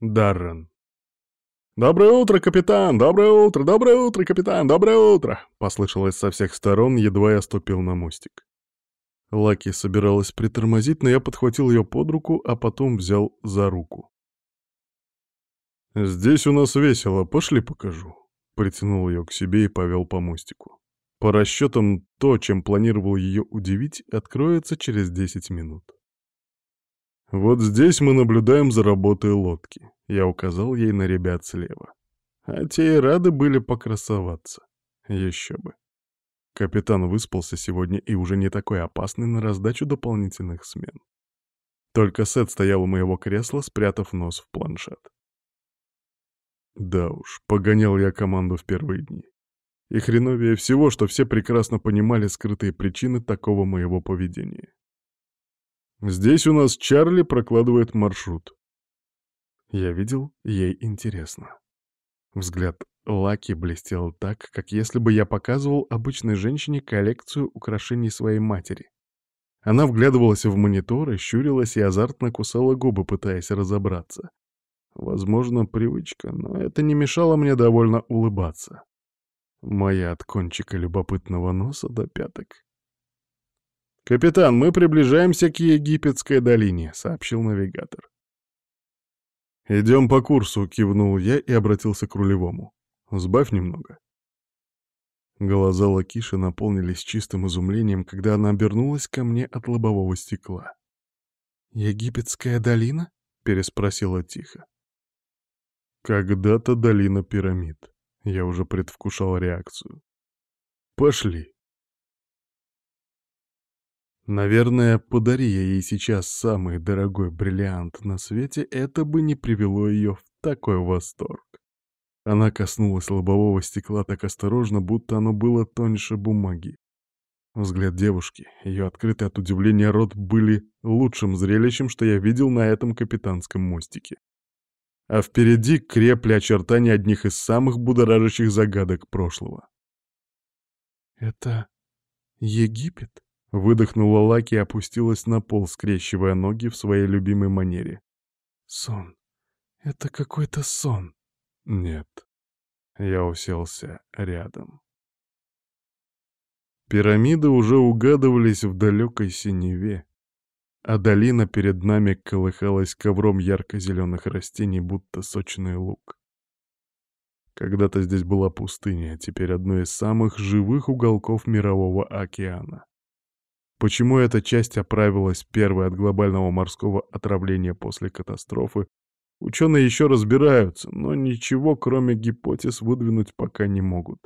Даррен. «Доброе утро, капитан! Доброе утро! Доброе утро, капитан! Доброе утро!» Послышалось со всех сторон, едва я ступил на мостик. Лаки собиралась притормозить, но я подхватил ее под руку, а потом взял за руку. «Здесь у нас весело, пошли покажу». Притянул ее к себе и повел по мостику. По расчетам, то, чем планировал ее удивить, откроется через 10 минут. Вот здесь мы наблюдаем за работой лодки. Я указал ей на ребят слева. А те и рады были покрасоваться. Еще бы. Капитан выспался сегодня и уже не такой опасный на раздачу дополнительных смен. Только Сет стоял у моего кресла, спрятав нос в планшет. Да уж, погонял я команду в первые дни. И хреновее всего, что все прекрасно понимали скрытые причины такого моего поведения. Здесь у нас Чарли прокладывает маршрут. Я видел, ей интересно. Взгляд Лаки блестел так, как если бы я показывал обычной женщине коллекцию украшений своей матери. Она вглядывалась в мониторы, щурилась и азартно кусала губы, пытаясь разобраться. Возможно, привычка, но это не мешало мне довольно улыбаться. Моя от кончика любопытного носа до пяток. «Капитан, мы приближаемся к Египетской долине», — сообщил навигатор. «Идем по курсу», — кивнул я и обратился к рулевому. «Сбавь немного». Глаза Лакиши наполнились чистым изумлением, когда она обернулась ко мне от лобового стекла. «Египетская долина?» — переспросила тихо. Когда-то долина пирамид. Я уже предвкушал реакцию. Пошли. Наверное, подари я ей сейчас самый дорогой бриллиант на свете, это бы не привело ее в такой восторг. Она коснулась лобового стекла так осторожно, будто оно было тоньше бумаги. Взгляд девушки, ее открытый от удивления рот были лучшим зрелищем, что я видел на этом капитанском мостике а впереди крепли очертания одних из самых будоражащих загадок прошлого. «Это Египет?» — выдохнула Лаки и опустилась на пол, скрещивая ноги в своей любимой манере. «Сон. Это какой-то сон». «Нет». Я уселся рядом. Пирамиды уже угадывались в далекой синеве, а долина перед нами колыхалась ковром ярко-зеленых растений, будто сочный лук. Когда-то здесь была пустыня, а теперь одно из самых живых уголков мирового океана. Почему эта часть оправилась первой от глобального морского отравления после катастрофы, ученые еще разбираются, но ничего, кроме гипотез, выдвинуть пока не могут.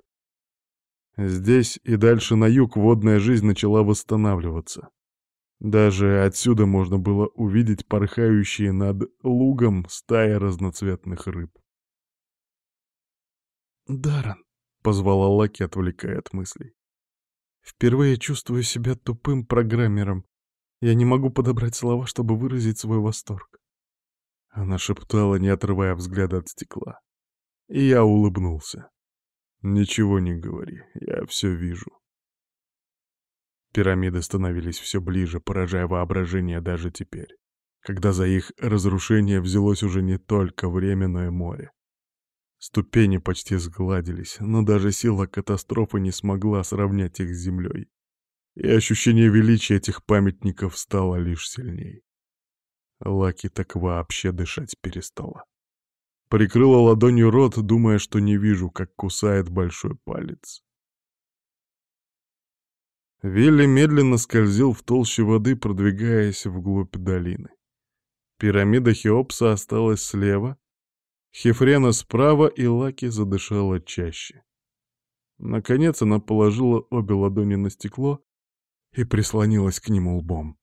Здесь и дальше на юг водная жизнь начала восстанавливаться. Даже отсюда можно было увидеть порхающие над лугом стаи разноцветных рыб. «Даррен», — позвала Лаки, отвлекая от мыслей. «Впервые чувствую себя тупым программером. Я не могу подобрать слова, чтобы выразить свой восторг». Она шептала, не отрывая взгляда от стекла. И я улыбнулся. «Ничего не говори, я все вижу». Пирамиды становились все ближе, поражая воображение даже теперь, когда за их разрушение взялось уже не только временное море. Ступени почти сгладились, но даже сила катастрофы не смогла сравнять их с землей. И ощущение величия этих памятников стало лишь сильней. Лаки так вообще дышать перестала. Прикрыла ладонью рот, думая, что не вижу, как кусает большой палец. Вилли медленно скользил в толще воды, продвигаясь вглубь долины. Пирамида Хеопса осталась слева, Хефрена справа, и Лаки задышала чаще. Наконец она положила обе ладони на стекло и прислонилась к нему лбом.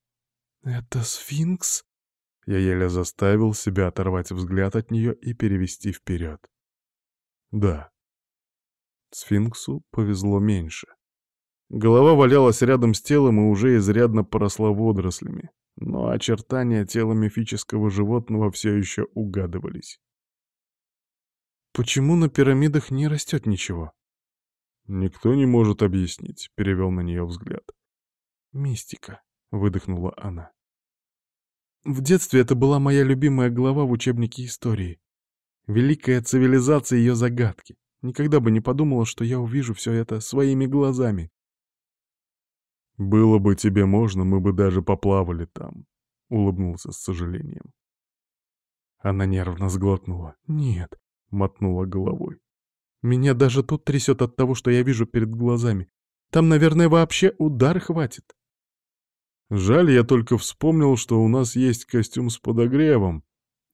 «Это сфинкс?» Я еле заставил себя оторвать взгляд от нее и перевести вперед. «Да». Сфинксу повезло меньше. Голова валялась рядом с телом и уже изрядно поросла водорослями, но очертания тела мифического животного все еще угадывались. «Почему на пирамидах не растет ничего?» «Никто не может объяснить», — перевел на нее взгляд. «Мистика», — выдохнула она. В детстве это была моя любимая глава в учебнике истории. Великая цивилизация и ее загадки. Никогда бы не подумала, что я увижу все это своими глазами. «Было бы тебе можно, мы бы даже поплавали там», — улыбнулся с сожалением. Она нервно сглотнула. «Нет», — мотнула головой. «Меня даже тут трясет от того, что я вижу перед глазами. Там, наверное, вообще удар хватит». Жаль, я только вспомнил, что у нас есть костюм с подогревом.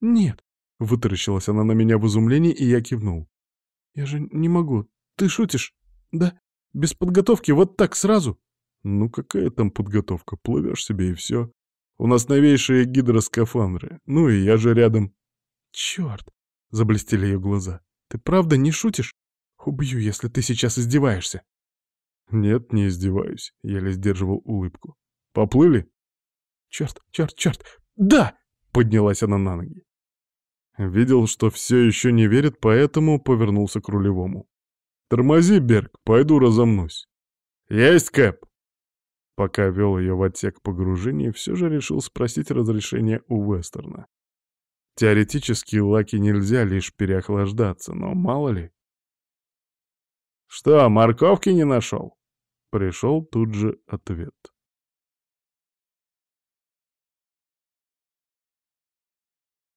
«Нет», — вытаращилась она на меня в изумлении, и я кивнул. «Я же не могу. Ты шутишь? Да? Без подготовки, вот так сразу?» «Ну какая там подготовка? Плывешь себе и все. У нас новейшие гидроскафандры. Ну и я же рядом». «Черт!» — заблестели ее глаза. «Ты правда не шутишь? Убью, если ты сейчас издеваешься». «Нет, не издеваюсь», — еле сдерживал улыбку. «Поплыли?» «Черт, черт, черт! Да!» — поднялась она на ноги. Видел, что все еще не верит, поэтому повернулся к рулевому. «Тормози, Берг, пойду разомнусь». «Есть, Кэп!» Пока вел ее в отсек погружения, все же решил спросить разрешения у Вестерна. Теоретически Лаки нельзя лишь переохлаждаться, но мало ли. «Что, морковки не нашел?» Пришел тут же ответ.